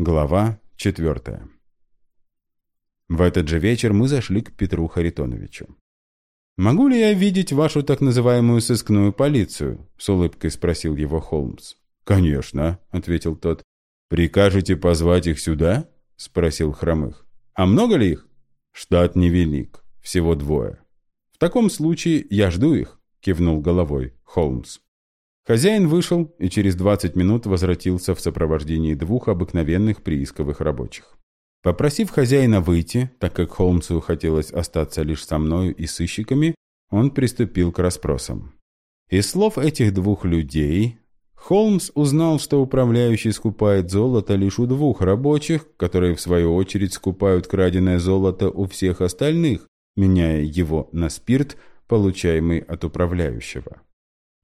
Глава четвертая. В этот же вечер мы зашли к Петру Харитоновичу. «Могу ли я видеть вашу так называемую сыскную полицию?» — с улыбкой спросил его Холмс. «Конечно», — ответил тот. «Прикажете позвать их сюда?» — спросил Хромых. «А много ли их?» «Штат невелик. Всего двое». «В таком случае я жду их», — кивнул головой Холмс. Хозяин вышел и через 20 минут возвратился в сопровождении двух обыкновенных приисковых рабочих. Попросив хозяина выйти, так как Холмсу хотелось остаться лишь со мною и сыщиками, он приступил к расспросам. Из слов этих двух людей Холмс узнал, что управляющий скупает золото лишь у двух рабочих, которые в свою очередь скупают краденое золото у всех остальных, меняя его на спирт, получаемый от управляющего.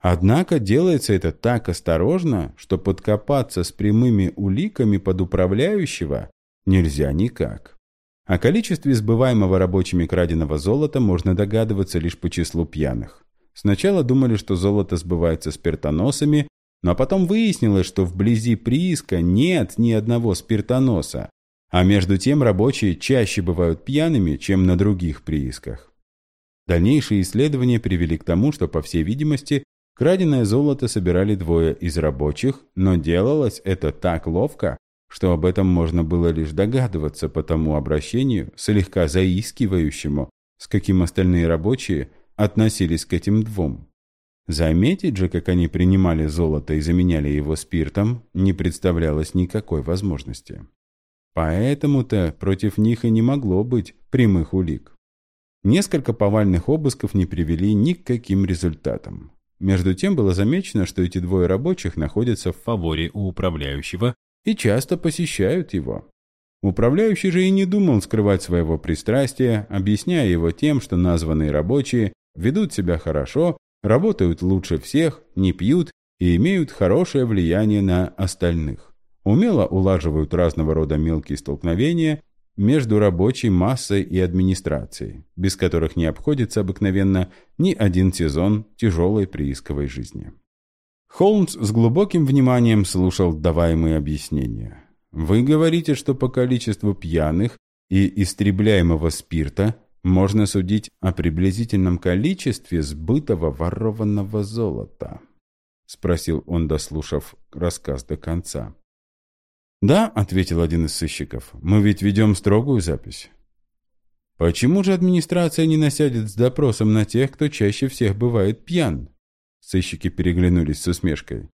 Однако делается это так осторожно, что подкопаться с прямыми уликами под управляющего нельзя никак. О количестве сбываемого рабочими краденого золота можно догадываться лишь по числу пьяных. Сначала думали, что золото сбывается спиртоносами, но потом выяснилось, что вблизи прииска нет ни одного спиртоноса, а между тем рабочие чаще бывают пьяными, чем на других приисках. Дальнейшие исследования привели к тому, что, по всей видимости, Краденое золото собирали двое из рабочих, но делалось это так ловко, что об этом можно было лишь догадываться по тому обращению, слегка заискивающему, с каким остальные рабочие относились к этим двум. Заметить же, как они принимали золото и заменяли его спиртом, не представлялось никакой возможности. Поэтому-то против них и не могло быть прямых улик. Несколько повальных обысков не привели ни к каким результатам. Между тем было замечено, что эти двое рабочих находятся в фаворе у управляющего и часто посещают его. Управляющий же и не думал скрывать своего пристрастия, объясняя его тем, что названные рабочие ведут себя хорошо, работают лучше всех, не пьют и имеют хорошее влияние на остальных. Умело улаживают разного рода мелкие столкновения между рабочей массой и администрацией, без которых не обходится обыкновенно ни один сезон тяжелой приисковой жизни. Холмс с глубоким вниманием слушал даваемые объяснения. «Вы говорите, что по количеству пьяных и истребляемого спирта можно судить о приблизительном количестве сбытого ворованного золота?» — спросил он, дослушав рассказ до конца. «Да», — ответил один из сыщиков, — «мы ведь ведем строгую запись». «Почему же администрация не насядет с допросом на тех, кто чаще всех бывает пьян?» Сыщики переглянулись с усмешкой.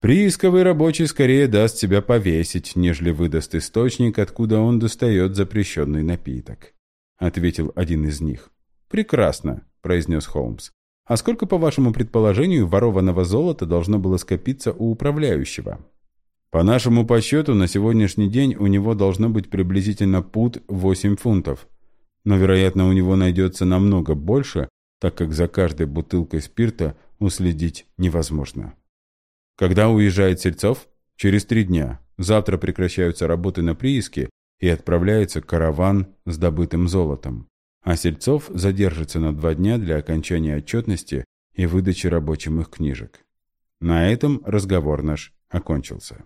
«Приисковый рабочий скорее даст себя повесить, нежели выдаст источник, откуда он достает запрещенный напиток», — ответил один из них. «Прекрасно», — произнес Холмс. «А сколько, по вашему предположению, ворованного золота должно было скопиться у управляющего?» По нашему подсчету, на сегодняшний день у него должно быть приблизительно пут 8 фунтов. Но, вероятно, у него найдется намного больше, так как за каждой бутылкой спирта уследить невозможно. Когда уезжает Сельцов? Через три дня. Завтра прекращаются работы на прииске и отправляется караван с добытым золотом. А Сельцов задержится на два дня для окончания отчетности и выдачи рабочим их книжек. На этом разговор наш окончился.